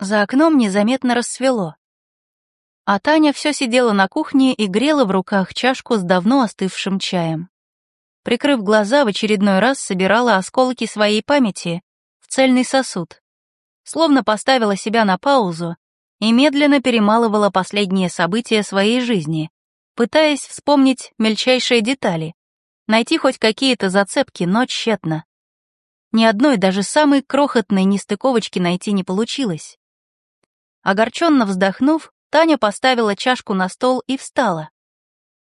За окном незаметно рассвело. А Таня все сидела на кухне и грела в руках чашку с давно остывшим чаем. Прикрыв глаза, в очередной раз собирала осколки своей памяти в цельный сосуд. Словно поставила себя на паузу и медленно перемалывала последние события своей жизни, пытаясь вспомнить мельчайшие детали, найти хоть какие-то зацепки, но тщетно. Ни одной, даже самой крохотной нестыковочки найти не получилось. Огорченно вздохнув, Таня поставила чашку на стол и встала.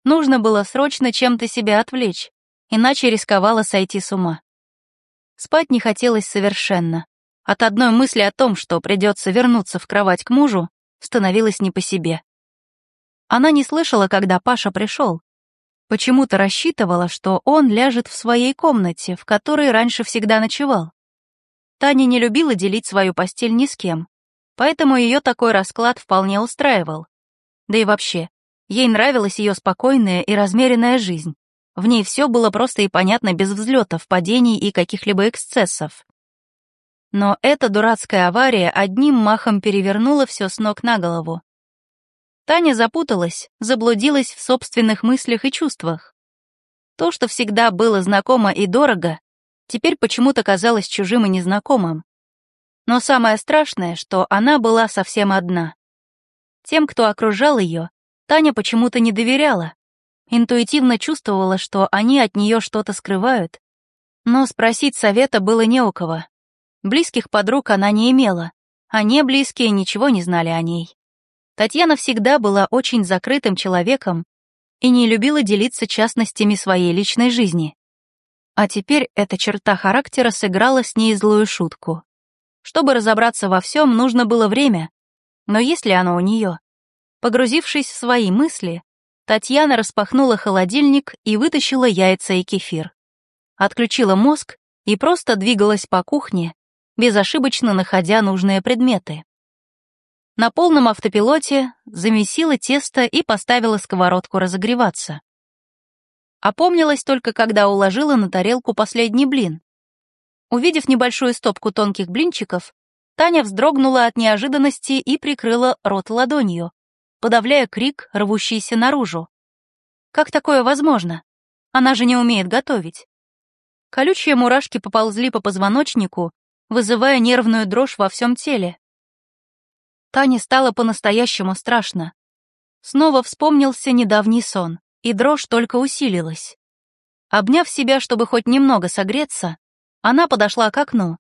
Нужно было срочно чем-то себя отвлечь, иначе рисковала сойти с ума. Спать не хотелось совершенно. От одной мысли о том, что придется вернуться в кровать к мужу, становилось не по себе. Она не слышала, когда Паша пришел. Почему-то рассчитывала, что он ляжет в своей комнате, в которой раньше всегда ночевал. Таня не любила делить свою постель ни с кем, поэтому ее такой расклад вполне устраивал. Да и вообще, ей нравилась ее спокойная и размеренная жизнь. В ней все было просто и понятно без взлетов, падений и каких-либо эксцессов. Но эта дурацкая авария одним махом перевернула все с ног на голову. Таня запуталась, заблудилась в собственных мыслях и чувствах. То, что всегда было знакомо и дорого, теперь почему-то казалось чужим и незнакомым. Но самое страшное, что она была совсем одна. Тем, кто окружал ее, Таня почему-то не доверяла. Интуитивно чувствовала, что они от нее что-то скрывают. Но спросить совета было не у кого. Близких подруг она не имела, а близкие ничего не знали о ней. Татьяна всегда была очень закрытым человеком и не любила делиться частностями своей личной жизни. А теперь эта черта характера сыграла с ней злую шутку. Чтобы разобраться во всем, нужно было время. Но есть ли оно у нее? Погрузившись в свои мысли, Татьяна распахнула холодильник и вытащила яйца и кефир. Отключила мозг и просто двигалась по кухне, безошибочно находя нужные предметы. На полном автопилоте замесила тесто и поставила сковородку разогреваться. Опомнилась только, когда уложила на тарелку последний блин. Увидев небольшую стопку тонких блинчиков, Таня вздрогнула от неожиданности и прикрыла рот ладонью, подавляя крик, рвущийся наружу. Как такое возможно? Она же не умеет готовить. Колючие мурашки поползли по позвоночнику, вызывая нервную дрожь во всем теле. Тане стало по-настоящему страшно. Снова вспомнился недавний сон, и дрожь только усилилась. Обняв себя, чтобы хоть немного согреться, она подошла к окну.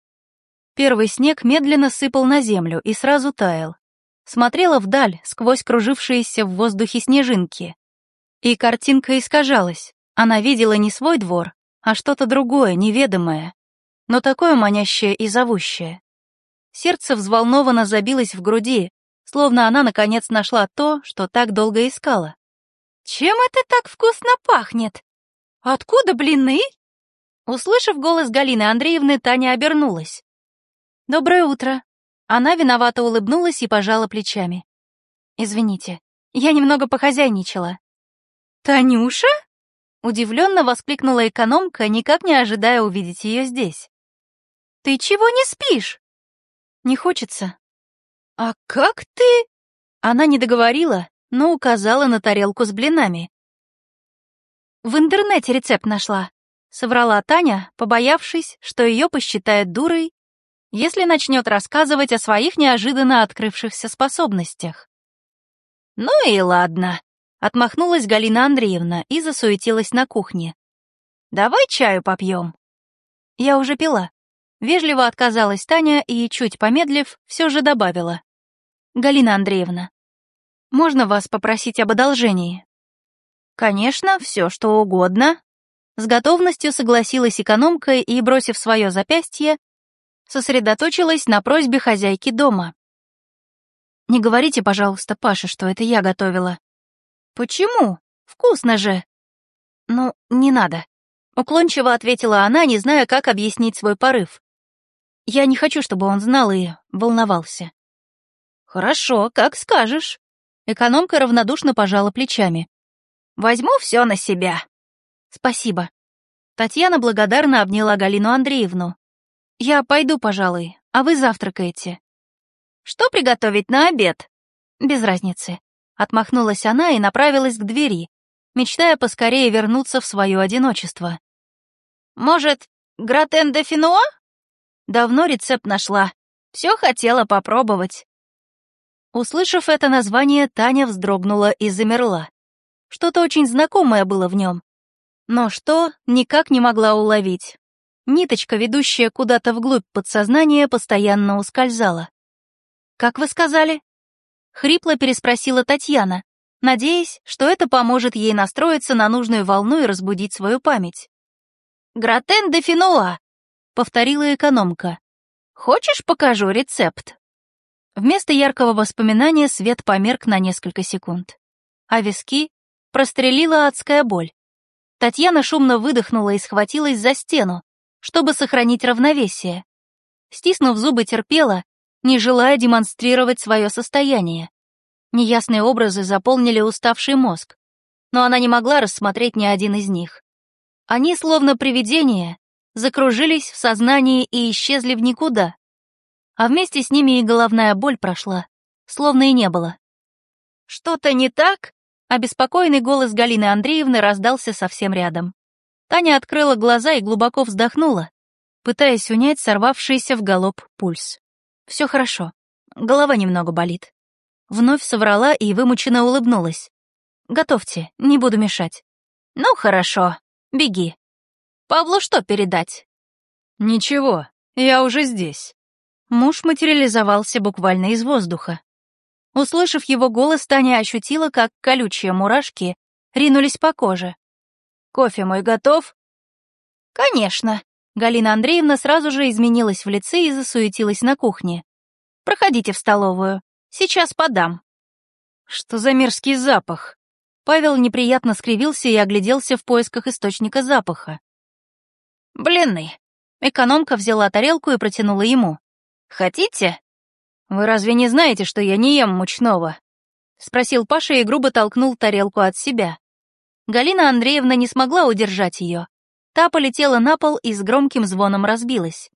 Первый снег медленно сыпал на землю и сразу таял. Смотрела вдаль, сквозь кружившиеся в воздухе снежинки. И картинка искажалась. Она видела не свой двор, а что-то другое, неведомое, но такое манящее и зовущее. Сердце взволнованно забилось в груди, словно она наконец нашла то, что так долго искала. «Чем это так вкусно пахнет? Откуда блины?» Услышав голос Галины Андреевны, Таня обернулась. «Доброе утро». Она виновато улыбнулась и пожала плечами. «Извините, я немного похозяйничала». «Танюша?» Удивленно воскликнула экономка, никак не ожидая увидеть ее здесь. «Ты чего не спишь?» «Не хочется». «А как ты?» Она не договорила, но указала на тарелку с блинами. «В интернете рецепт нашла», — соврала Таня, побоявшись, что ее посчитает дурой, если начнет рассказывать о своих неожиданно открывшихся способностях. «Ну и ладно», — отмахнулась Галина Андреевна и засуетилась на кухне. «Давай чаю попьем». Я уже пила. Вежливо отказалась Таня и, чуть помедлив, все же добавила. «Галина Андреевна, можно вас попросить об одолжении?» «Конечно, все что угодно», с готовностью согласилась экономка и, бросив свое запястье, сосредоточилась на просьбе хозяйки дома. «Не говорите, пожалуйста, Паше, что это я готовила». «Почему? Вкусно же!» «Ну, не надо», — уклончиво ответила она, не зная, как объяснить свой порыв. «Я не хочу, чтобы он знал и волновался». «Хорошо, как скажешь». Экономка равнодушно пожала плечами. «Возьму все на себя». «Спасибо». Татьяна благодарно обняла Галину Андреевну. «Я пойду, пожалуй, а вы завтракаете». Что приготовить на обед?» «Без разницы». Отмахнулась она и направилась к двери, мечтая поскорее вернуться в свое одиночество. «Может, гратен де финуа?» Давно рецепт нашла. Все хотела попробовать. Услышав это название, Таня вздрогнула и замерла. Что-то очень знакомое было в нем. Но что, никак не могла уловить. Ниточка, ведущая куда-то вглубь подсознания, постоянно ускользала. «Как вы сказали?» Хрипло переспросила Татьяна, надеясь, что это поможет ей настроиться на нужную волну и разбудить свою память. «Гратен де финуа», — повторила экономка. «Хочешь, покажу рецепт?» Вместо яркого воспоминания свет померк на несколько секунд, а виски прострелила адская боль. Татьяна шумно выдохнула и схватилась за стену, чтобы сохранить равновесие. Стиснув зубы, терпела, не желая демонстрировать свое состояние. Неясные образы заполнили уставший мозг, но она не могла рассмотреть ни один из них. Они, словно привидения, закружились в сознании и исчезли в никуда. А вместе с ними и головная боль прошла, словно и не было. «Что-то не так?» Обеспокоенный голос Галины Андреевны раздался совсем рядом. Таня открыла глаза и глубоко вздохнула, пытаясь унять сорвавшийся в галоп пульс. «Все хорошо. Голова немного болит». Вновь соврала и вымученно улыбнулась. «Готовьте, не буду мешать». «Ну, хорошо. Беги. Павлу что передать?» «Ничего, я уже здесь». Муж материализовался буквально из воздуха. Услышав его голос, Таня ощутила, как колючие мурашки ринулись по коже. «Кофе мой готов?» «Конечно». Галина Андреевна сразу же изменилась в лице и засуетилась на кухне. «Проходите в столовую. Сейчас подам». «Что за мерзкий запах?» Павел неприятно скривился и огляделся в поисках источника запаха. «Блины». Экономка взяла тарелку и протянула ему. «Хотите?» «Вы разве не знаете, что я не ем мучного?» Спросил Паша и грубо толкнул тарелку от себя. Галина Андреевна не смогла удержать ее. Та полетела на пол и с громким звоном разбилась.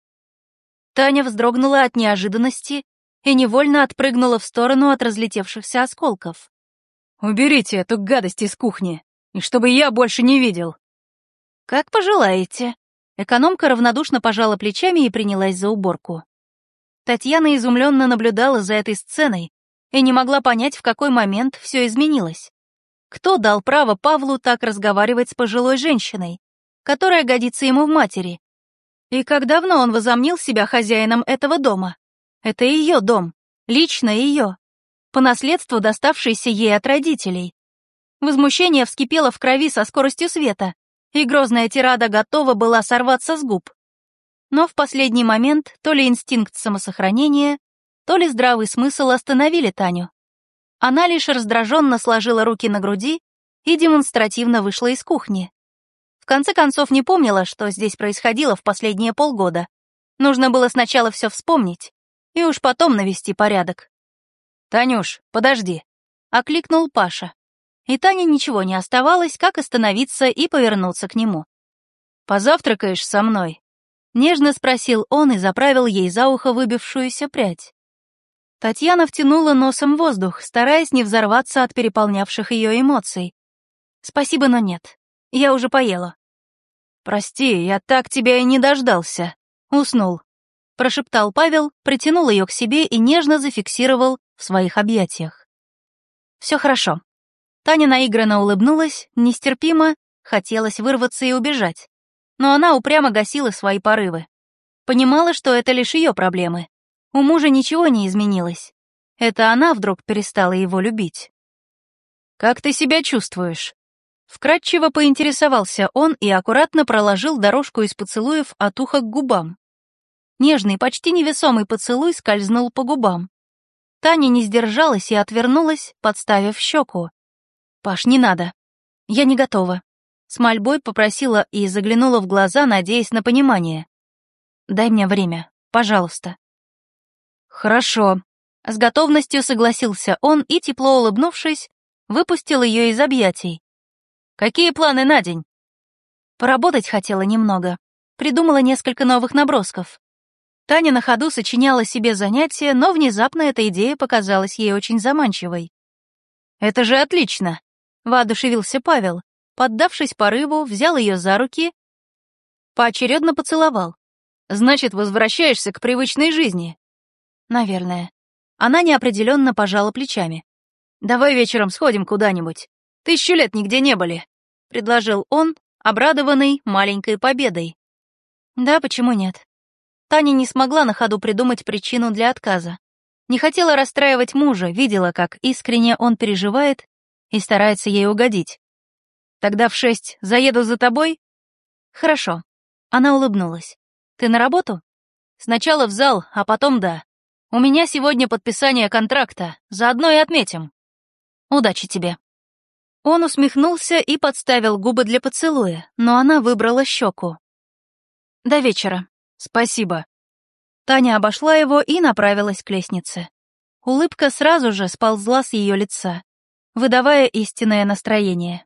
Таня вздрогнула от неожиданности и невольно отпрыгнула в сторону от разлетевшихся осколков. «Уберите эту гадость из кухни, и чтобы я больше не видел!» «Как пожелаете». Экономка равнодушно пожала плечами и принялась за уборку. Татьяна изумленно наблюдала за этой сценой и не могла понять, в какой момент все изменилось. Кто дал право Павлу так разговаривать с пожилой женщиной, которая годится ему в матери? И как давно он возомнил себя хозяином этого дома? Это ее дом, лично ее по наследству доставшейся ей от родителей. Возмущение вскипело в крови со скоростью света, и грозная тирада готова была сорваться с губ. Но в последний момент то ли инстинкт самосохранения, то ли здравый смысл остановили Таню. Она лишь раздраженно сложила руки на груди и демонстративно вышла из кухни. В конце концов не помнила, что здесь происходило в последние полгода. Нужно было сначала все вспомнить и уж потом навести порядок. «Танюш, подожди!» — окликнул Паша. И Тане ничего не оставалось, как остановиться и повернуться к нему. «Позавтракаешь со мной?» — нежно спросил он и заправил ей за ухо выбившуюся прядь. Татьяна втянула носом воздух, стараясь не взорваться от переполнявших ее эмоций. «Спасибо, но нет. Я уже поела». «Прости, я так тебя и не дождался». Уснул. Прошептал Павел, притянул ее к себе и нежно зафиксировал в своих объятиях. Все хорошо. Таня наигранно улыбнулась, нестерпимо, хотелось вырваться и убежать. Но она упрямо гасила свои порывы. Понимала, что это лишь ее проблемы. У мужа ничего не изменилось. Это она вдруг перестала его любить. «Как ты себя чувствуешь?» Вкратчиво поинтересовался он и аккуратно проложил дорожку из поцелуев от уха к губам. Нежный, почти невесомый поцелуй скользнул по губам. Таня не сдержалась и отвернулась, подставив щеку. «Паш, не надо. Я не готова». С мольбой попросила и заглянула в глаза, надеясь на понимание. «Дай мне время, пожалуйста». «Хорошо», — с готовностью согласился он и, тепло улыбнувшись, выпустил ее из объятий. «Какие планы на день?» Поработать хотела немного. Придумала несколько новых набросков. Таня на ходу сочиняла себе занятия, но внезапно эта идея показалась ей очень заманчивой. «Это же отлично!» — воодушевился Павел. Поддавшись порыву, взял ее за руки, поочередно поцеловал. «Значит, возвращаешься к привычной жизни?» «Наверное». Она неопределенно пожала плечами. «Давай вечером сходим куда-нибудь. Тысячу лет нигде не были», — предложил он, обрадованный маленькой победой. «Да, почему нет?» Таня не смогла на ходу придумать причину для отказа. Не хотела расстраивать мужа, видела, как искренне он переживает и старается ей угодить. «Тогда в шесть заеду за тобой?» «Хорошо». Она улыбнулась. «Ты на работу?» «Сначала в зал, а потом да. У меня сегодня подписание контракта, заодно и отметим». «Удачи тебе». Он усмехнулся и подставил губы для поцелуя, но она выбрала щеку. «До вечера». «Спасибо». Таня обошла его и направилась к лестнице. Улыбка сразу же сползла с ее лица, выдавая истинное настроение.